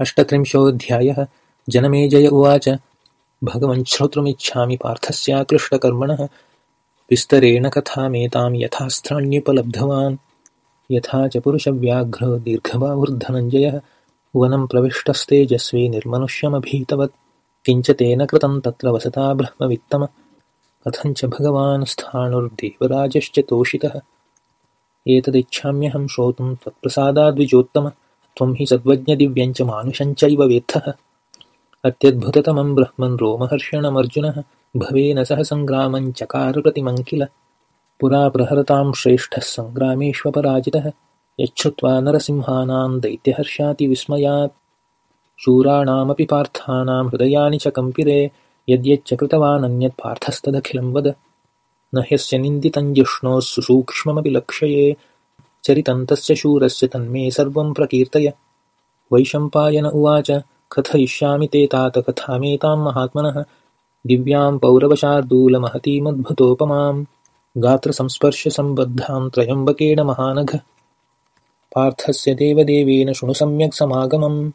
अष्टत्रिंशोऽध्यायः। जनमेजय उवाच। भगवन् श्रोतुमिच्छामि पार्थस्याकृष्टकर्मणः विस्तरेण कथामेतां यथास्त्राण्युपलब्धवान्। यथा च पुरुषव्याघ्रो दीर्घबाहुर्धनञ्जयः वनं प्रविष्टस्तेजस्वी निर्मनुष्यमभीतवत्। किञ्च तेन कृतं तत्र वसता ब्रह्मवित्तम। कथञ्च भगवान् स्थाणुर्देवराजश्च तोषितः। एतदिच्छाम्यहं श्रोतुं त्वत्प्रसादाद्विजोत्तम त्वं हि सद्वज्ञदिव्यञ्च मानुषञ्चैव वेत्थः। अत्यद्भुततमं ब्रह्मन् रोमहर्षणमर्जुनः भवेन सह सङ्ग्रामञ्चकारप्रतिमं किल। पुरा प्रहरतां श्रेष्ठः सङ्ग्रामेष्वपराजितः। यच्छ्रुत्वा नरसिंहानां दैत्यहर्षातिविस्मयात् शूराणामपि पार्थानां हृदयानि च कम्पिरे यद्यच्च कृतवानन्यत् पार्थस्तदखिलं वद। न ह्यस्य निन्दितं सुसूक्ष्ममपि लक्षये चरितं तस्य शूरस्य तन्मे सर्वं प्रकीर्तय। वैशम्पायन उवाच कथयिष्यामि ते तात कथामेतां महात्मनः। दिव्यां पौरवशार्दूलमहतीमद्भुतोपमां गात्रसंस्पर्शसम्बद्धां त्रयम्बकेण महानघ। पार्थस्य देवदेवेन शृणु सम्यक् समागमम्